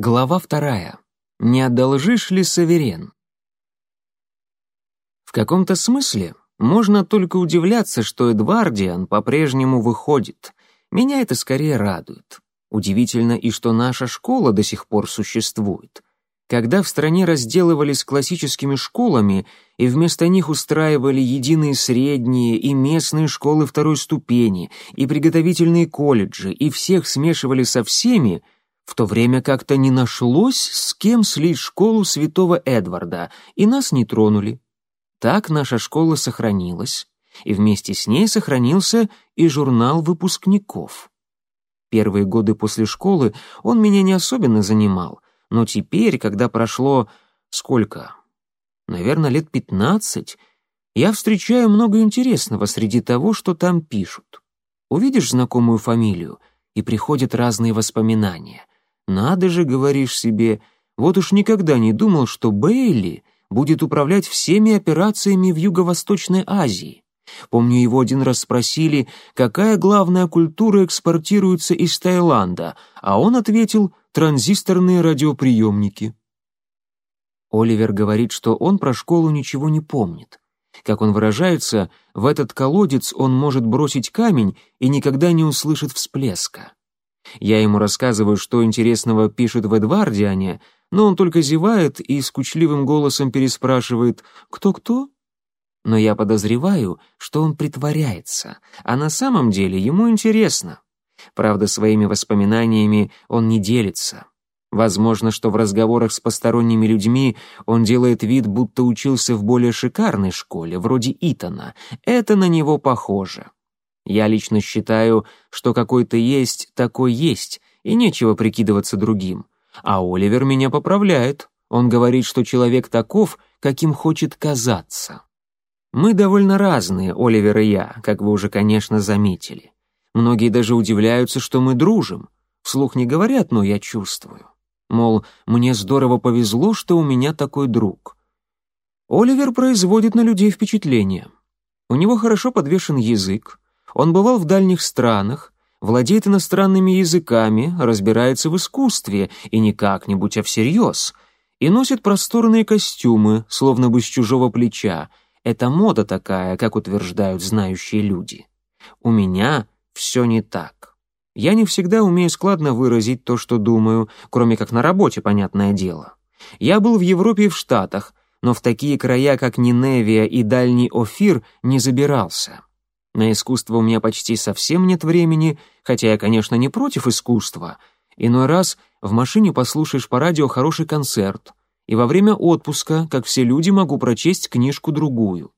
Глава вторая. Не одолжишь ли Саверен? В каком-то смысле можно только удивляться, что Эдвардиан по-прежнему выходит. Меня это скорее радует. Удивительно и что наша школа до сих пор существует. Когда в стране разделывались классическими школами и вместо них устраивали единые средние и местные школы второй ступени, и приготовительные колледжи, и всех смешивали со всеми — в то время как-то не нашлось, с кем слить школу святого Эдварда, и нас не тронули. Так наша школа сохранилась, и вместе с ней сохранился и журнал выпускников. Первые годы после школы он меня не особенно занимал, но теперь, когда прошло сколько? Наверное, лет пятнадцать, я встречаю много интересного среди того, что там пишут. Увидишь знакомую фамилию, и приходят разные воспоминания. «Надо же, говоришь себе, вот уж никогда не думал, что Бейли будет управлять всеми операциями в Юго-Восточной Азии. Помню, его один раз спросили, какая главная культура экспортируется из Таиланда, а он ответил «транзисторные радиоприемники». Оливер говорит, что он про школу ничего не помнит. Как он выражается, в этот колодец он может бросить камень и никогда не услышит всплеска. Я ему рассказываю, что интересного пишут в Эдвардиане, но он только зевает и скучливым голосом переспрашивает «Кто-кто?». Но я подозреваю, что он притворяется, а на самом деле ему интересно. Правда, своими воспоминаниями он не делится. Возможно, что в разговорах с посторонними людьми он делает вид, будто учился в более шикарной школе, вроде Итана. Это на него похоже. Я лично считаю, что какой-то есть, такой есть, и нечего прикидываться другим. А Оливер меня поправляет. Он говорит, что человек таков, каким хочет казаться. Мы довольно разные, Оливер и я, как вы уже, конечно, заметили. Многие даже удивляются, что мы дружим. Вслух не говорят, но я чувствую. Мол, мне здорово повезло, что у меня такой друг. Оливер производит на людей впечатление. У него хорошо подвешен язык, он бывал в дальних странах, владеет иностранными языками, разбирается в искусстве, и не как-нибудь, а всерьез, и носит просторные костюмы, словно бы с чужого плеча. Это мода такая, как утверждают знающие люди. У меня все не так. Я не всегда умею складно выразить то, что думаю, кроме как на работе, понятное дело. Я был в Европе и в Штатах, но в такие края, как Ниневия и Дальний Офир, не забирался. На искусство у меня почти совсем нет времени, хотя я, конечно, не против искусства. Иной раз в машине послушаешь по радио хороший концерт, и во время отпуска, как все люди, могу прочесть книжку-другую.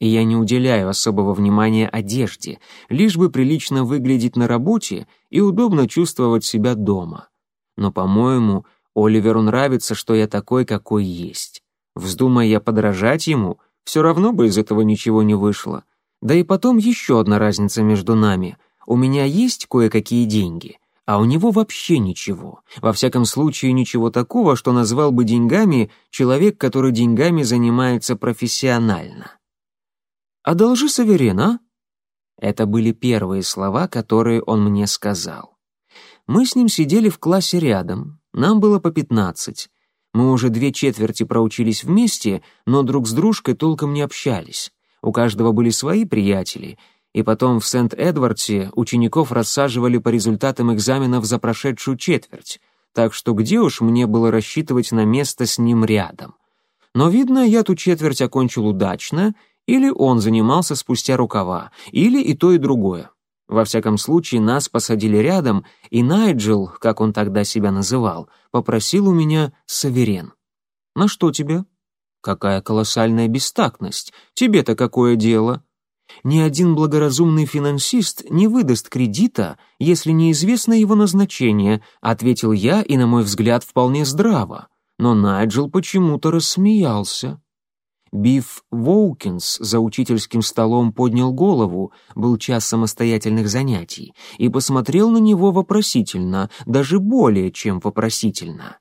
И я не уделяю особого внимания одежде, лишь бы прилично выглядеть на работе и удобно чувствовать себя дома. Но, по-моему, Оливеру нравится, что я такой, какой есть. Вздумая я подражать ему, все равно бы из этого ничего не вышло — да и потом еще одна разница между нами. У меня есть кое-какие деньги, а у него вообще ничего. Во всяком случае, ничего такого, что назвал бы деньгами человек, который деньгами занимается профессионально. «Одолжи Саверен, а?» Это были первые слова, которые он мне сказал. Мы с ним сидели в классе рядом, нам было по пятнадцать. Мы уже две четверти проучились вместе, но друг с дружкой толком не общались. У каждого были свои приятели, и потом в Сент-Эдвардсе учеников рассаживали по результатам экзаменов за прошедшую четверть, так что где уж мне было рассчитывать на место с ним рядом. Но, видно, я ту четверть окончил удачно, или он занимался спустя рукава, или и то, и другое. Во всяком случае, нас посадили рядом, и Найджел, как он тогда себя называл, попросил у меня саверен. «На что тебе?» Какая колоссальная бестактность! Тебе-то какое дело? Ни один благоразумный финансист не выдаст кредита, если неизвестно его назначение, ответил я и, на мой взгляд, вполне здраво. Но Найджел почему-то рассмеялся. Биф Воукинс за учительским столом поднял голову, был час самостоятельных занятий, и посмотрел на него вопросительно, даже более чем вопросительно.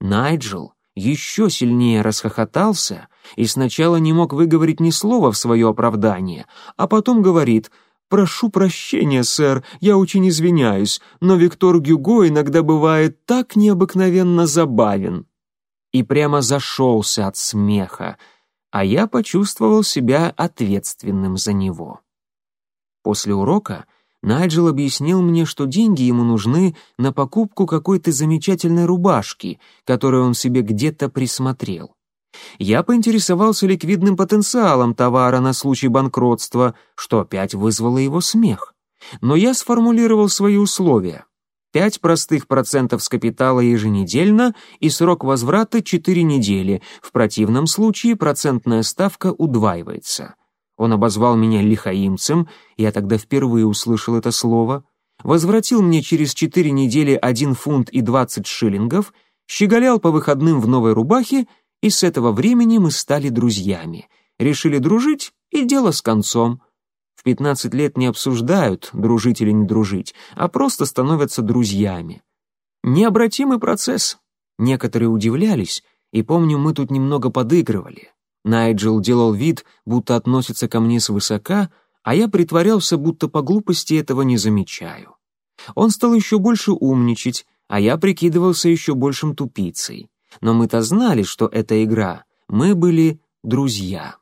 Найджел еще сильнее расхохотался и сначала не мог выговорить ни слова в свое оправдание, а потом говорит «Прошу прощения, сэр, я очень извиняюсь, но Виктор Гюго иногда бывает так необыкновенно забавен». И прямо зашелся от смеха, а я почувствовал себя ответственным за него. После урока Найджел объяснил мне, что деньги ему нужны на покупку какой-то замечательной рубашки, которую он себе где-то присмотрел. Я поинтересовался ликвидным потенциалом товара на случай банкротства, что опять вызвало его смех. Но я сформулировал свои условия. Пять простых процентов с капитала еженедельно и срок возврата четыре недели. В противном случае процентная ставка удваивается. Он обозвал меня лихаимцем, я тогда впервые услышал это слово, возвратил мне через четыре недели один фунт и двадцать шиллингов, щеголял по выходным в новой рубахе и с этого времени мы стали друзьями. Решили дружить, и дело с концом. В 15 лет не обсуждают, дружить или не дружить, а просто становятся друзьями. Необратимый процесс. Некоторые удивлялись, и помню, мы тут немного подыгрывали. Найджел делал вид, будто относится ко мне свысока, а я притворялся, будто по глупости этого не замечаю. Он стал еще больше умничать, а я прикидывался еще большим тупицей но мы-то знали, что это игра. Мы были друзья.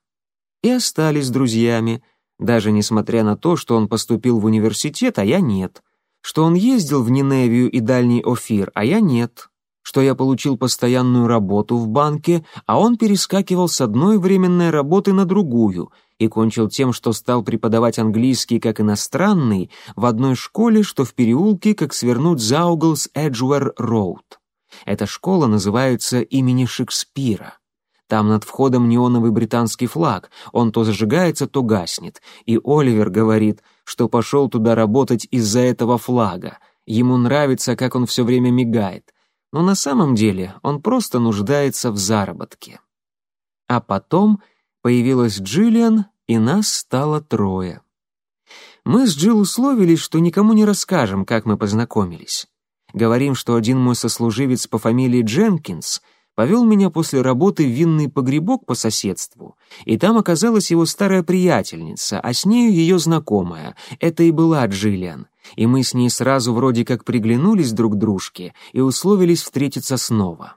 И остались друзьями, даже несмотря на то, что он поступил в университет, а я нет. Что он ездил в Ниневию и Дальний Офир, а я нет. Что я получил постоянную работу в банке, а он перескакивал с одной временной работы на другую и кончил тем, что стал преподавать английский как иностранный в одной школе, что в переулке, как свернуть за угол с Эджуэр-Роуд. Эта школа называется имени Шекспира. Там над входом неоновый британский флаг, он то зажигается, то гаснет. И Оливер говорит, что пошел туда работать из-за этого флага. Ему нравится, как он все время мигает. Но на самом деле он просто нуждается в заработке. А потом появилась Джиллиан, и нас стало трое. Мы с Джилл условились, что никому не расскажем, как мы познакомились. Говорим, что один мой сослуживец по фамилии Дженкинс повел меня после работы в винный погребок по соседству, и там оказалась его старая приятельница, а с нею ее знакомая. Это и была Джиллиан. И мы с ней сразу вроде как приглянулись друг дружке и условились встретиться снова.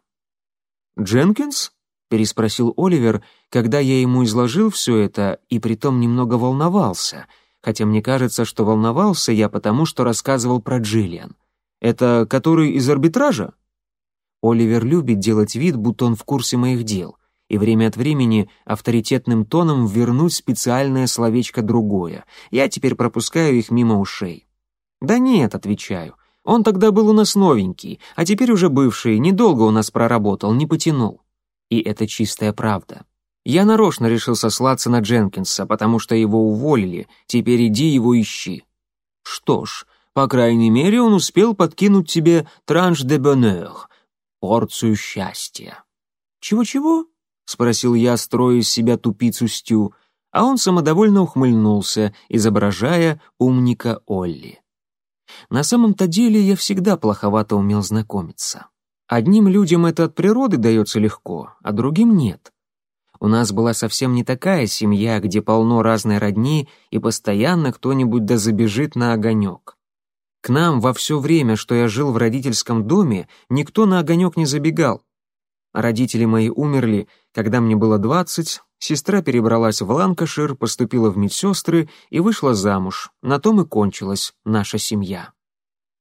«Дженкинс?» — переспросил Оливер, когда я ему изложил все это и притом немного волновался, хотя мне кажется, что волновался я потому, что рассказывал про Джиллиан. Это который из арбитража? Оливер любит делать вид, будто он в курсе моих дел, и время от времени авторитетным тоном вернуть специальное словечко другое. Я теперь пропускаю их мимо ушей. Да нет, отвечаю. Он тогда был у нас новенький, а теперь уже бывший, недолго у нас проработал, не потянул. И это чистая правда. Я нарочно решил сослаться на Дженкинса, потому что его уволили, теперь иди его ищи. Что ж, по крайней мере, он успел подкинуть тебе транш де боннер, порцию счастья. «Чего-чего?» — спросил я, строя из себя тупицу Стю, а он самодовольно ухмыльнулся, изображая умника Олли. На самом-то деле я всегда плоховато умел знакомиться. Одним людям это от природы дается легко, а другим нет. У нас была совсем не такая семья, где полно разной родни, и постоянно кто-нибудь да забежит на огонек. К нам во все время, что я жил в родительском доме, никто на огонек не забегал. Родители мои умерли, когда мне было двадцать, сестра перебралась в Ланкашир, поступила в медсестры и вышла замуж. На том и кончилась наша семья.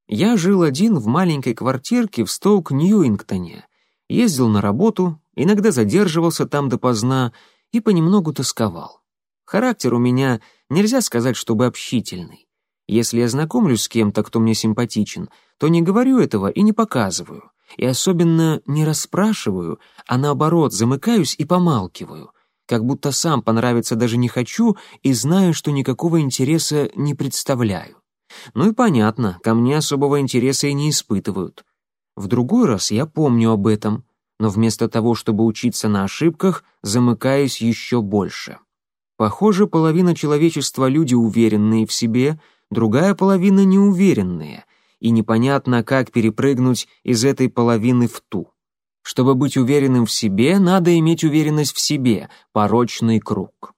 Я жил один в маленькой квартирке в Стоук-Ньюингтоне, ездил на работу, иногда задерживался там допоздна и понемногу тосковал. Характер у меня, нельзя сказать, чтобы общительный. Если я знакомлюсь с кем-то, кто мне симпатичен, то не говорю этого и не показываю. И особенно не расспрашиваю, а наоборот замыкаюсь и помалкиваю. Как будто сам понравиться даже не хочу и знаю, что никакого интереса не представляю. Ну и понятно, ко мне особого интереса и не испытывают. В другой раз я помню об этом, но вместо того, чтобы учиться на ошибках, замыкаюсь еще больше. Похоже, половина человечества — люди уверенные в себе — другая половина неуверенные, и непонятно, как перепрыгнуть из этой половины в ту. Чтобы быть уверенным в себе, надо иметь уверенность в себе, порочный круг.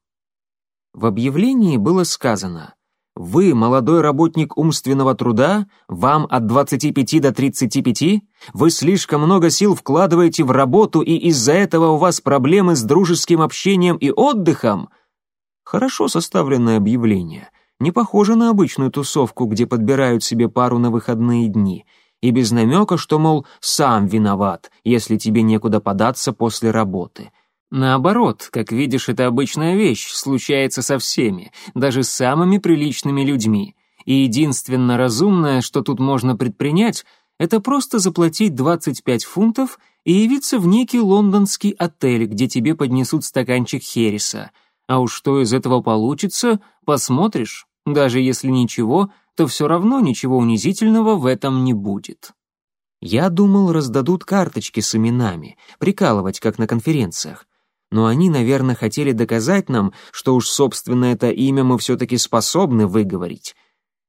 В объявлении было сказано Вы, молодой работник умственного труда, вам от 25 до 35, вы слишком много сил вкладываете в работу, и из-за этого у вас проблемы с дружеским общением и отдыхом. Хорошо составленное объявление. Не похоже на обычную тусовку, где подбирают себе пару на выходные дни. И без намека, что, мол, сам виноват, если тебе некуда податься после работы. Наоборот, как видишь, это обычная вещь, случается со всеми, даже с самыми приличными людьми. И единственно разумное, что тут можно предпринять, это просто заплатить 25 фунтов и явиться в некий лондонский отель, где тебе поднесут стаканчик хереса. А уж что из этого получится, посмотришь. Даже если ничего, то все равно ничего унизительного в этом не будет. Я думал, раздадут карточки с именами, прикалывать, как на конференциях но они, наверное, хотели доказать нам, что уж, собственно, это имя мы все-таки способны выговорить.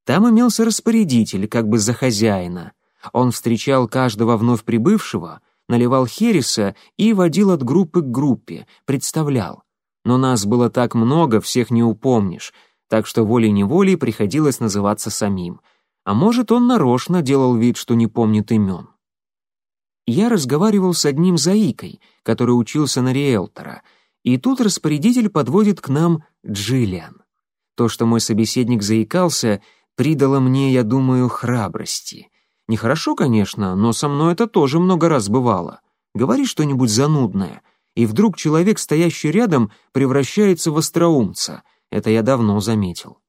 Там имелся распорядитель, как бы за хозяина. Он встречал каждого вновь прибывшего, наливал хереса и водил от группы к группе, представлял. Но нас было так много, всех не упомнишь, так что волей-неволей приходилось называться самим. А может, он нарочно делал вид, что не помнит имен я разговаривал с одним заикой, который учился на риэлтора, и тут распорядитель подводит к нам Джиллиан. То, что мой собеседник заикался, придало мне, я думаю, храбрости. Нехорошо, конечно, но со мной это тоже много раз бывало. Говори что-нибудь занудное, и вдруг человек, стоящий рядом, превращается в остроумца. Это я давно заметил.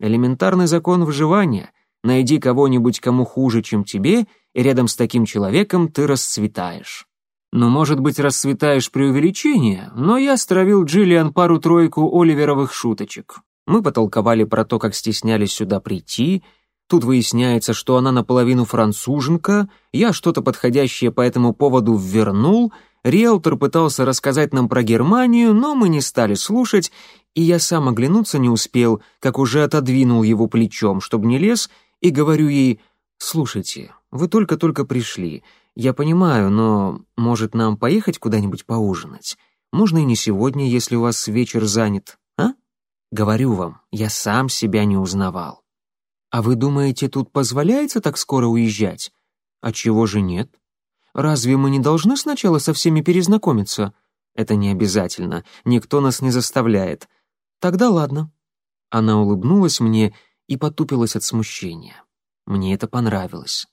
Элементарный закон выживания. Найди кого-нибудь, кому хуже, чем тебе — и рядом с таким человеком ты расцветаешь. Ну, может быть, расцветаешь преувеличение, но я стравил Джиллиан пару-тройку Оливеровых шуточек. Мы потолковали про то, как стеснялись сюда прийти. Тут выясняется, что она наполовину француженка, я что-то подходящее по этому поводу ввернул, риэлтор пытался рассказать нам про Германию, но мы не стали слушать, и я сам оглянуться не успел, как уже отодвинул его плечом, чтобы не лез, и говорю ей «Слушайте, вы только-только пришли. Я понимаю, но, может, нам поехать куда-нибудь поужинать? Можно и не сегодня, если у вас вечер занят, а? Говорю вам, я сам себя не узнавал. А вы думаете, тут позволяется так скоро уезжать? А чего же нет? Разве мы не должны сначала со всеми перезнакомиться? Это не обязательно, никто нас не заставляет. Тогда ладно. Она улыбнулась мне и потупилась от смущения. Мне это понравилось.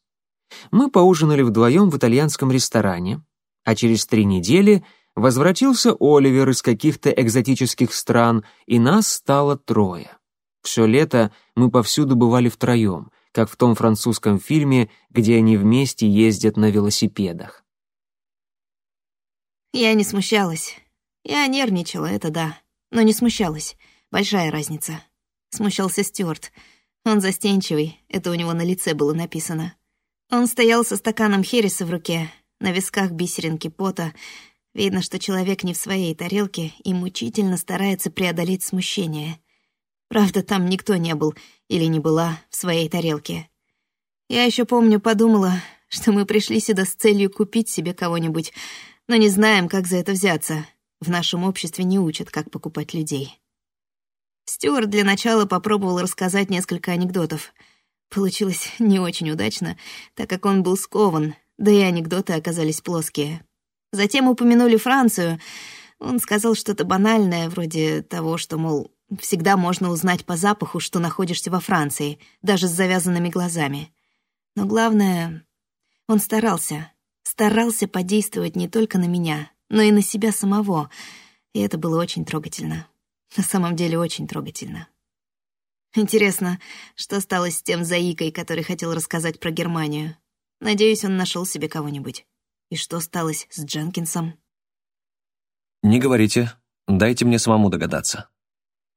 Мы поужинали вдвоем в итальянском ресторане, а через три недели возвратился Оливер из каких-то экзотических стран, и нас стало трое. Все лето мы повсюду бывали втроем, как в том французском фильме, где они вместе ездят на велосипедах. Я не смущалась. Я нервничала, это да, но не смущалась. Большая разница. Смущался Стюарт. Он застенчивый, это у него на лице было написано. Он стоял со стаканом хереса в руке, на висках бисеринки пота. Видно, что человек не в своей тарелке и мучительно старается преодолеть смущение. Правда, там никто не был или не была в своей тарелке. Я еще помню, подумала, что мы пришли сюда с целью купить себе кого-нибудь, но не знаем, как за это взяться. В нашем обществе не учат, как покупать людей. Стюарт для начала попробовал рассказать несколько анекдотов — Получилось не очень удачно, так как он был скован, да и анекдоты оказались плоские. Затем упомянули Францию. Он сказал что-то банальное, вроде того, что, мол, всегда можно узнать по запаху, что находишься во Франции, даже с завязанными глазами. Но главное, он старался, старался подействовать не только на меня, но и на себя самого, и это было очень трогательно. На самом деле очень трогательно. Интересно, что стало с тем заикой, который хотел рассказать про Германию? Надеюсь, он нашел себе кого-нибудь. И что сталось с Дженкинсом? Не говорите. Дайте мне самому догадаться.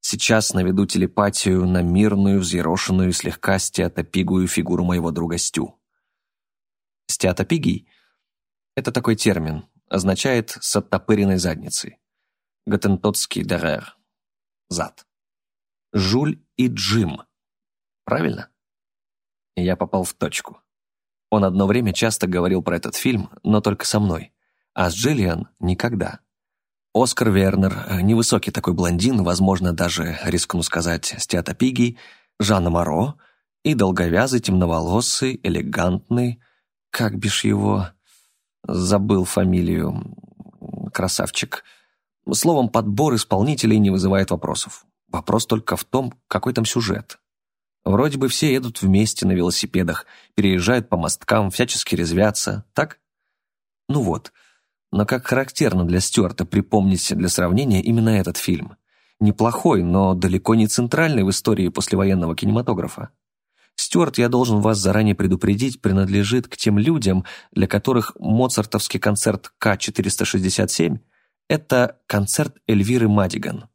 Сейчас наведу телепатию на мирную, взъерошенную, слегка стеатопигую фигуру моего друга Стю. Стеатопигий — это такой термин, означает «с оттопыренной задницей». Готентотский дерер — зад. Жуль и Джим. Правильно? Я попал в точку. Он одно время часто говорил про этот фильм, но только со мной. А с Джиллиан — никогда. Оскар Вернер, невысокий такой блондин, возможно, даже, рискну сказать, стеатопигий, Жанна Моро и долговязый, темноволосый, элегантный, как бишь его, забыл фамилию, красавчик. Словом, подбор исполнителей не вызывает вопросов. Вопрос только в том, какой там сюжет. Вроде бы все едут вместе на велосипедах, переезжают по мосткам, всячески резвятся, так? Ну вот. Но как характерно для Стюарта припомнить для сравнения именно этот фильм. Неплохой, но далеко не центральный в истории послевоенного кинематографа. Стюарт, я должен вас заранее предупредить, принадлежит к тем людям, для которых моцартовский концерт К-467 – это концерт Эльвиры Мадиган.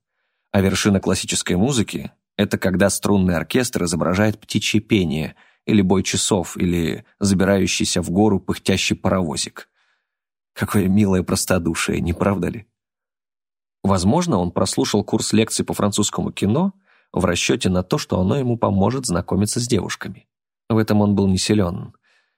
А вершина классической музыки – это когда струнный оркестр изображает птичье пение или бой часов, или забирающийся в гору пыхтящий паровозик. Какое милое простодушие, не правда ли? Возможно, он прослушал курс лекций по французскому кино – в расчете на то, что оно ему поможет знакомиться с девушками. В этом он был не силен.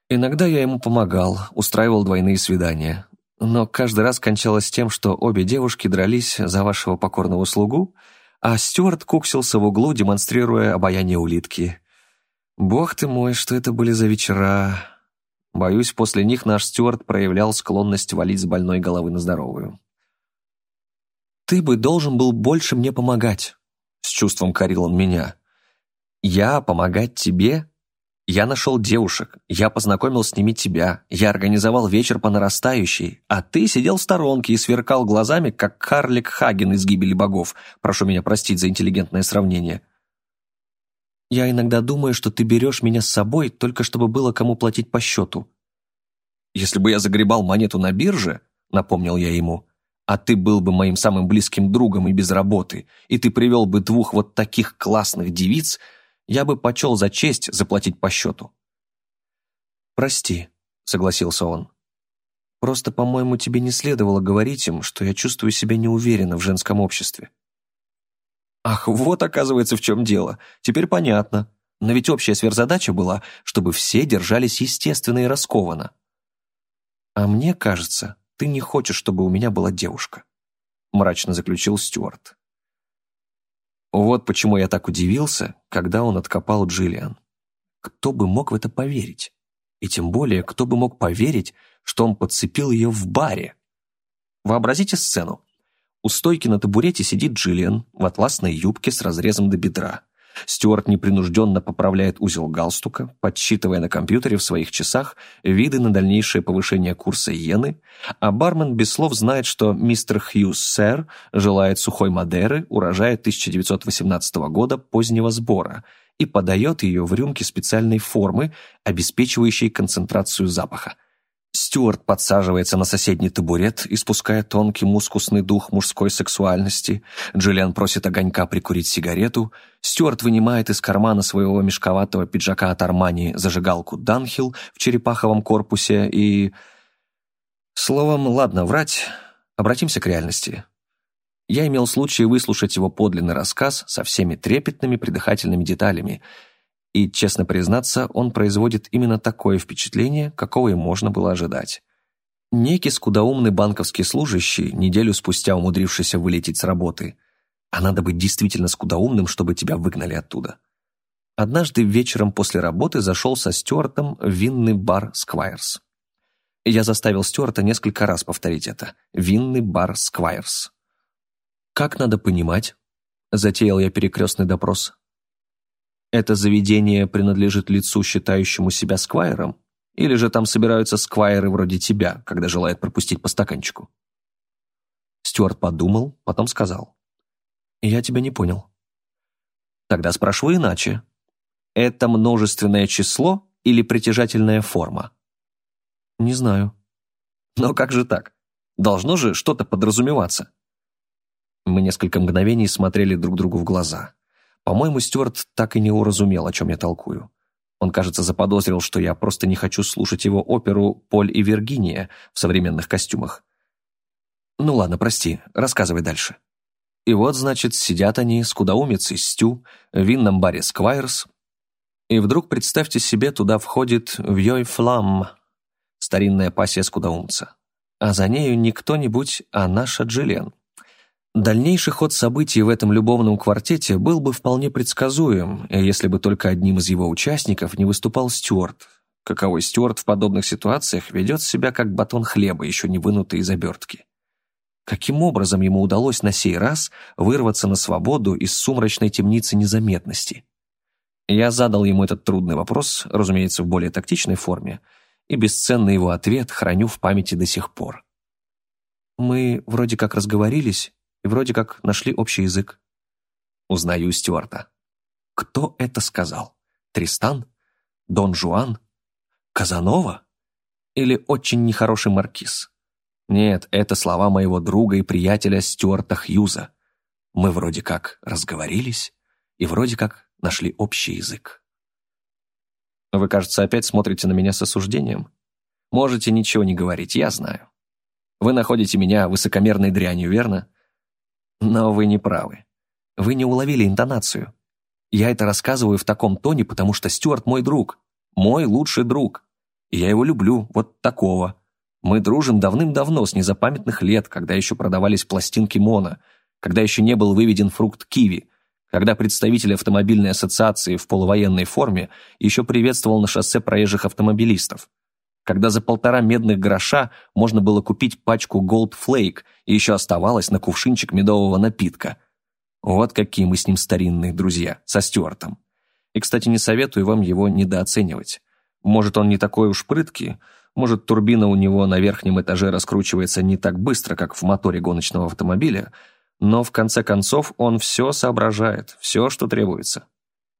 Иногда я ему помогал, устраивал двойные свидания, но каждый раз кончалось тем, что обе девушки дрались за вашего покорного слугу, а Стюарт куксился в углу, демонстрируя обаяние улитки. Бог ты мой, что это были за вечера. Боюсь, после них наш Стюарт проявлял склонность валить с больной головы на здоровую. «Ты бы должен был больше мне помогать», чувством корил он меня. «Я помогать тебе? Я нашел девушек, я познакомил с ними тебя, я организовал вечер по нарастающей, а ты сидел в сторонке и сверкал глазами, как карлик Хаген из «Гибели богов». Прошу меня простить за интеллигентное сравнение. Я иногда думаю, что ты берешь меня с собой, только чтобы было кому платить по счету. Если бы я загребал монету на бирже, напомнил я ему, а ты был бы моим самым близким другом и без работы, и ты привел бы двух вот таких классных девиц, я бы почел за честь заплатить по счету». «Прости», — согласился он. «Просто, по-моему, тебе не следовало говорить им, что я чувствую себя неуверенно в женском обществе». «Ах, вот, оказывается, в чем дело. Теперь понятно. Но ведь общая сверхзадача была, чтобы все держались естественно и раскованно». «А мне кажется, ты не хочешь, чтобы у меня была девушка», — мрачно заключил Стюарт. Вот почему я так удивился, когда он откопал Джиллиан. Кто бы мог в это поверить? И тем более, кто бы мог поверить, что он подцепил ее в баре? Вообразите сцену. У стойки на табурете сидит Джиллиан в атласной юбке с разрезом до бедра. Стюарт непринужденно поправляет узел галстука, подсчитывая на компьютере в своих часах виды на дальнейшее повышение курса иены, а бармен без слов знает, что мистер Хьюз Сэр желает сухой Мадеры урожая 1918 года позднего сбора и подает ее в рюмке специальной формы, обеспечивающей концентрацию запаха. Стюарт подсаживается на соседний табурет, испуская тонкий мускусный дух мужской сексуальности. Джиллиан просит огонька прикурить сигарету. Стюарт вынимает из кармана своего мешковатого пиджака от Армани зажигалку Данхилл в черепаховом корпусе и... Словом, ладно, врать. Обратимся к реальности. Я имел случай выслушать его подлинный рассказ со всеми трепетными придыхательными деталями — и, честно признаться, он производит именно такое впечатление, какого и можно было ожидать. Некий скудоумный банковский служащий, неделю спустя умудрившийся вылететь с работы, а надо быть действительно скудоумным, чтобы тебя выгнали оттуда. Однажды вечером после работы зашел со Стюартом в винный бар «Сквайрс». Я заставил Стюарта несколько раз повторить это. «Винный бар «Сквайрс». «Как надо понимать?» — затеял я перекрестный допрос. Это заведение принадлежит лицу, считающему себя сквайром? Или же там собираются сквайры вроде тебя, когда желают пропустить по стаканчику?» Стюарт подумал, потом сказал. «Я тебя не понял». «Тогда спрашиваю иначе. Это множественное число или притяжательная форма?» «Не знаю». «Но как же так? Должно же что-то подразумеваться». Мы несколько мгновений смотрели друг другу в глаза. По-моему, Стюарт так и не уразумел, о чем я толкую. Он, кажется, заподозрил, что я просто не хочу слушать его оперу «Поль и Виргиния» в современных костюмах. Ну ладно, прости, рассказывай дальше. И вот, значит, сидят они, скудоумец и Стю, в винном баре «Сквайрс», и вдруг, представьте себе, туда входит Вьой Флам, старинная пассия скудоумца. А за нею не кто-нибудь, а наша Джиллиан. Дальнейший ход событий в этом любовном квартете был бы вполне предсказуем, если бы только одним из его участников не выступал Стюарт. Каковой Стюарт в подобных ситуациях ведет себя как батон хлеба, еще не вынутый из обертки. Каким образом ему удалось на сей раз вырваться на свободу из сумрачной темницы незаметности? Я задал ему этот трудный вопрос, разумеется, в более тактичной форме, и бесценный его ответ храню в памяти до сих пор. Мы вроде как разговорились и вроде как нашли общий язык. Узнаю Стюарта. Кто это сказал? Тристан? Дон Жуан? Казанова? Или очень нехороший маркиз? Нет, это слова моего друга и приятеля Стюарта Хьюза. Мы вроде как разговорились и вроде как нашли общий язык. Вы, кажется, опять смотрите на меня с осуждением. Можете ничего не говорить, я знаю. Вы находите меня высокомерной дрянью, верно? Но вы не правы. Вы не уловили интонацию. Я это рассказываю в таком тоне, потому что Стюарт мой друг. Мой лучший друг. И я его люблю, вот такого. Мы дружим давным-давно, с незапамятных лет, когда еще продавались пластинки Мона, когда еще не был выведен фрукт киви, когда представитель автомобильной ассоциации в полувоенной форме еще приветствовал на шоссе проезжих автомобилистов, когда за полтора медных гроша можно было купить пачку Gold Flake и еще оставалось на кувшинчик медового напитка. Вот какие мы с ним старинные друзья, со Стюартом. И, кстати, не советую вам его недооценивать. Может, он не такой уж прыткий, может, турбина у него на верхнем этаже раскручивается не так быстро, как в моторе гоночного автомобиля, но в конце концов он все соображает, все, что требуется.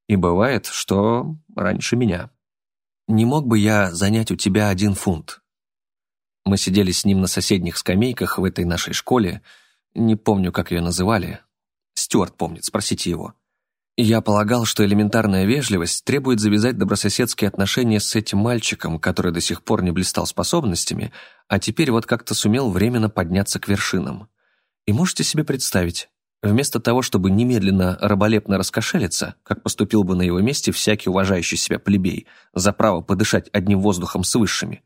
И бывает, что раньше меня. «Не мог бы я занять у тебя один фунт?» Мы сидели с ним на соседних скамейках в этой нашей школе, не помню, как ее называли. Стюарт помнит, спросите его. Я полагал, что элементарная вежливость требует завязать добрососедские отношения с этим мальчиком, который до сих пор не блистал способностями, а теперь вот как-то сумел временно подняться к вершинам. И можете себе представить, вместо того, чтобы немедленно раболепно раскошелиться, как поступил бы на его месте всякий уважающий себя плебей, за право подышать одним воздухом с высшими,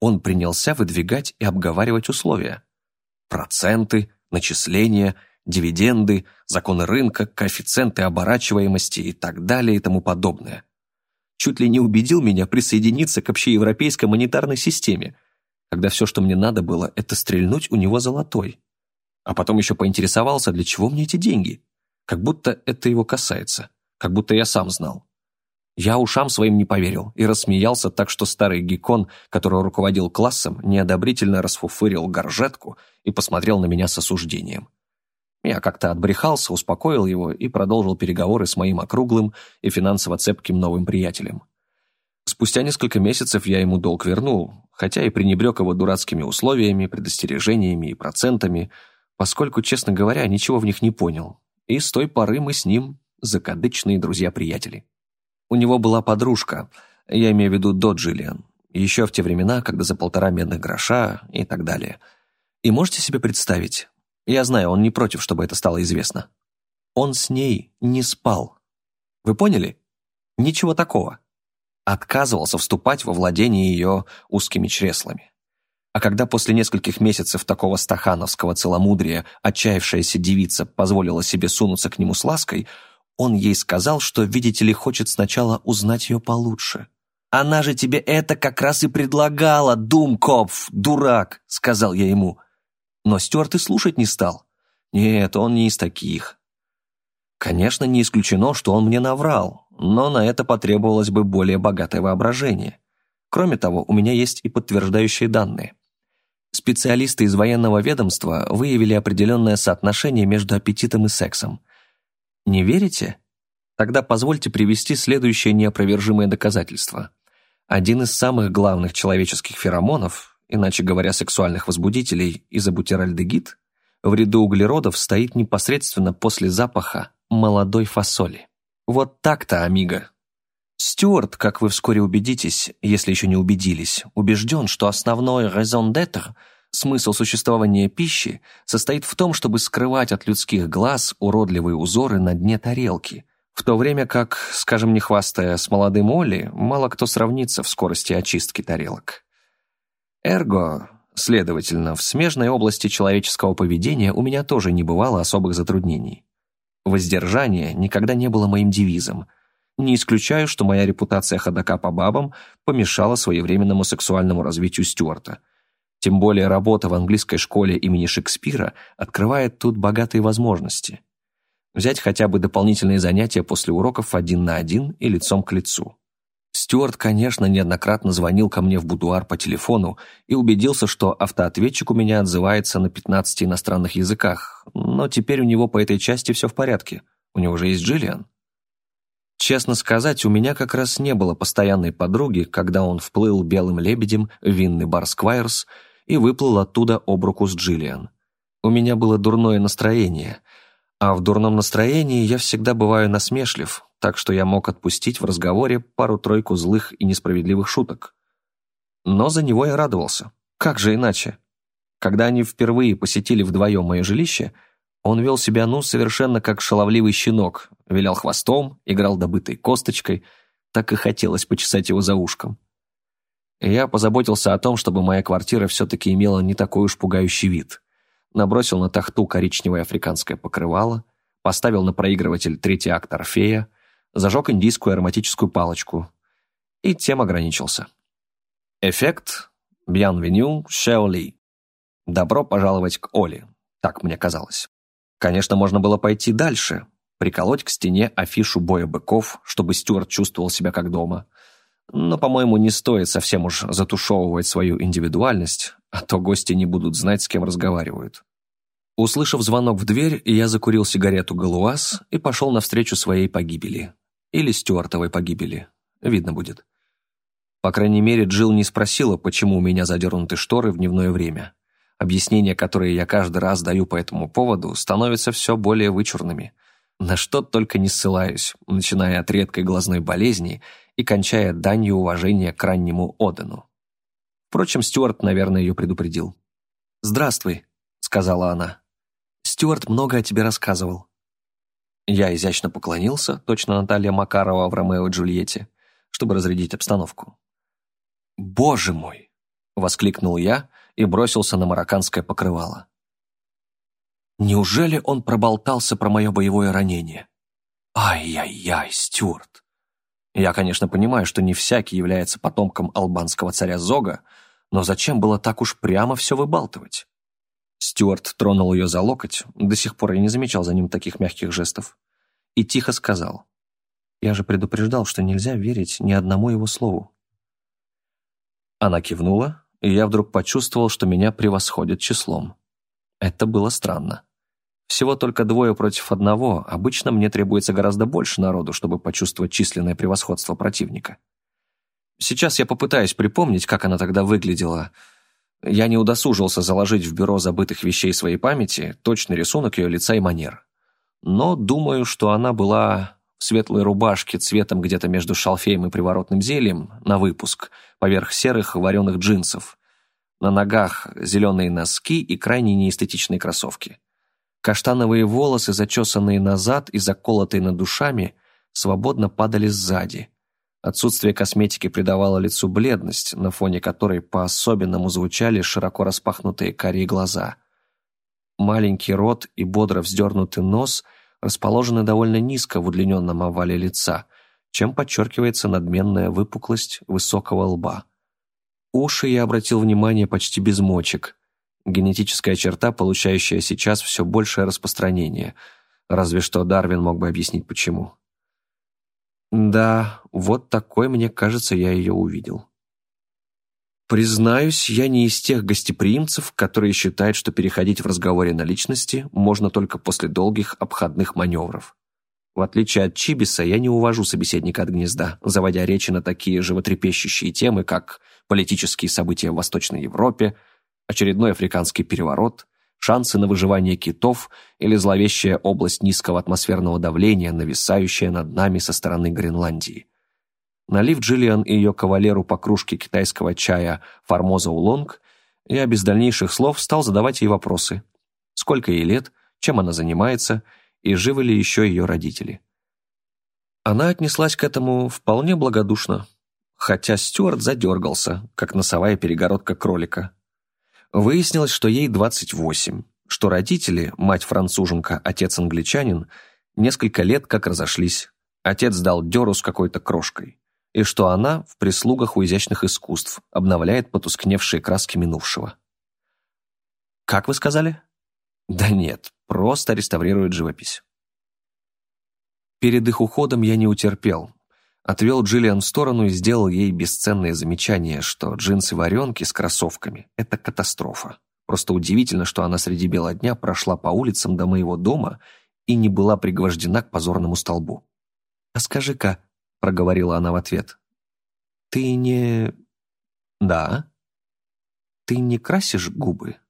он принялся выдвигать и обговаривать условия. Проценты, начисления – дивиденды, законы рынка, коэффициенты оборачиваемости и так далее и тому подобное. Чуть ли не убедил меня присоединиться к общеевропейской монетарной системе, когда все, что мне надо было, это стрельнуть у него золотой. А потом еще поинтересовался, для чего мне эти деньги. Как будто это его касается, как будто я сам знал. Я ушам своим не поверил и рассмеялся так, что старый геккон, который руководил классом, неодобрительно расфуфырил горжетку и посмотрел на меня с осуждением. Я как-то отбрехался, успокоил его и продолжил переговоры с моим округлым и финансово цепким новым приятелем. Спустя несколько месяцев я ему долг вернул, хотя и пренебрег его дурацкими условиями, предостережениями и процентами, поскольку, честно говоря, ничего в них не понял. И с той поры мы с ним закадычные друзья-приятели. У него была подружка, я имею в виду до Джиллиан, еще в те времена, когда за полтора медных гроша и так далее. И можете себе представить, я знаю, он не против, чтобы это стало известно. Он с ней не спал. Вы поняли? Ничего такого. Отказывался вступать во владение ее узкими чреслами. А когда после нескольких месяцев такого стахановского целомудрия отчаявшаяся девица позволила себе сунуться к нему с лаской, он ей сказал, что, видите ли, хочет сначала узнать ее получше. «Она же тебе это как раз и предлагала, Думкопф, дурак!» — сказал я ему. Но Стюарт и слушать не стал. Нет, он не из таких. Конечно, не исключено, что он мне наврал, но на это потребовалось бы более богатое воображение. Кроме того, у меня есть и подтверждающие данные. Специалисты из военного ведомства выявили определенное соотношение между аппетитом и сексом. Не верите? Тогда позвольте привести следующее неопровержимое доказательство. Один из самых главных человеческих феромонов, иначе говоря, сексуальных возбудителей, изобутиральдегид, в ряду углеродов стоит непосредственно после запаха молодой фасоли. Вот так-то, амиго. Стюарт, как вы вскоре убедитесь, если еще не убедились, убежден, что основной raison d'être, смысл существования пищи, состоит в том, чтобы скрывать от людских глаз уродливые узоры на дне тарелки, в то время как, скажем не хвастая с молодым Олли, мало кто сравнится в скорости очистки тарелок. Эрго, Следовательно, в смежной области человеческого поведения у меня тоже не бывало особых затруднений. Воздержание никогда не было моим девизом. Не исключаю, что моя репутация ходока по бабам помешала своевременному сексуальному развитию Стюарта. Тем более работа в английской школе имени Шекспира открывает тут богатые возможности. Взять хотя бы дополнительные занятия после уроков один на один и лицом к лицу. Стюарт, конечно, неоднократно звонил ко мне в будуар по телефону и убедился, что автоответчик у меня отзывается на 15 иностранных языках, но теперь у него по этой части все в порядке. У него же есть Джиллиан. Честно сказать, у меня как раз не было постоянной подруги, когда он вплыл белым лебедем в винный бар Сквайрс и выплыл оттуда об руку с Джиллиан. У меня было дурное настроение, а в дурном настроении я всегда бываю насмешлив, так что я мог отпустить в разговоре пару-тройку злых и несправедливых шуток. Но за него я радовался. Как же иначе? Когда они впервые посетили вдвоем мое жилище, он вел себя, ну, совершенно как шаловливый щенок, вилял хвостом, играл добытой косточкой, так и хотелось почесать его за ушком. я позаботился о том, чтобы моя квартира все-таки имела не такой уж пугающий вид. Набросил на тахту коричневое африканское покрывало, поставил на проигрыватель третий акт Орфея, зажег индийскую ароматическую палочку и тем ограничился. Эффект «Bienvenue, Шеоли». «Добро пожаловать к Оле», так мне казалось. Конечно, можно было пойти дальше, приколоть к стене афишу боя быков, чтобы Стюарт чувствовал себя как дома. Но, по-моему, не стоит совсем уж затушевывать свою индивидуальность, а то гости не будут знать, с кем разговаривают. Услышав звонок в дверь, я закурил сигарету «Галуаз» и пошел навстречу своей погибели. Или Стюартовой погибели. Видно будет. По крайней мере, Джилл не спросила, почему у меня задернуты шторы в дневное время. Объяснения, которые я каждый раз даю по этому поводу, становятся все более вычурными. На что только не ссылаюсь, начиная от редкой глазной болезни и кончая данью уважения к раннему Одену. Впрочем, Стюарт, наверное, ее предупредил. «Здравствуй», — сказала она. «Стюарт много о тебе рассказывал». Я изящно поклонился, точно Наталья Макарова в «Ромео и Джульетте», чтобы разрядить обстановку. «Боже мой!» — воскликнул я и бросился на марокканское покрывало. Неужели он проболтался про мое боевое ранение? Ай-яй-яй, Стюарт! Я, конечно, понимаю, что не всякий является потомком албанского царя Зога, но зачем было так уж прямо все выбалтывать? Стюарт тронул ее за локоть, до сих пор я не замечал за ним таких мягких жестов, и тихо сказал. «Я же предупреждал, что нельзя верить ни одному его слову». Она кивнула, и я вдруг почувствовал, что меня превосходят числом. Это было странно. Всего только двое против одного, обычно мне требуется гораздо больше народу, чтобы почувствовать численное превосходство противника. Сейчас я попытаюсь припомнить, как она тогда выглядела — я не удосужился заложить в бюро забытых вещей своей памяти точный рисунок ее лица и манер. Но думаю, что она была в светлой рубашке цветом где-то между шалфеем и приворотным зельем на выпуск, поверх серых вареных джинсов. На ногах зеленые носки и крайне неэстетичные кроссовки. Каштановые волосы, зачесанные назад и заколотые над душами, свободно падали сзади – Отсутствие косметики придавало лицу бледность, на фоне которой по-особенному звучали широко распахнутые карие глаза. Маленький рот и бодро вздернутый нос расположены довольно низко в удлиненном овале лица, чем подчеркивается надменная выпуклость высокого лба. Уши я обратил внимание почти без мочек. Генетическая черта, получающая сейчас все большее распространение. Разве что Дарвин мог бы объяснить, почему. Да, вот такой, мне кажется, я ее увидел. Признаюсь, я не из тех гостеприимцев, которые считают, что переходить в разговоре на личности можно только после долгих обходных маневров. В отличие от Чибиса, я не увожу собеседника от гнезда, заводя речи на такие животрепещущие темы, как политические события в Восточной Европе, очередной африканский переворот, шансы на выживание китов или зловещая область низкого атмосферного давления, нависающая над нами со стороны Гренландии. Налив Джиллиан и ее кавалеру по кружке китайского чая «Формоза Улонг», я без дальнейших слов стал задавать ей вопросы. Сколько ей лет, чем она занимается и живы ли еще ее родители. Она отнеслась к этому вполне благодушно, хотя Стюарт задергался, как носовая перегородка кролика. Выяснилось, что ей 28, что родители, мать француженка, отец англичанин, несколько лет как разошлись. Отец дал дёру с какой-то крошкой. И что она в прислугах у изящных искусств обновляет потускневшие краски минувшего. «Как вы сказали?» «Да нет, просто реставрирует живопись». Перед их уходом я не утерпел. Отвел Джиллиан в сторону и сделал ей бесценное замечание, что джинсы-варенки с кроссовками — это катастрофа. Просто удивительно, что она среди бела дня прошла по улицам до моего дома и не была пригвождена к позорному столбу. «А скажи-ка», — проговорила она в ответ, — «ты не...» «Да». «Ты не красишь губы?»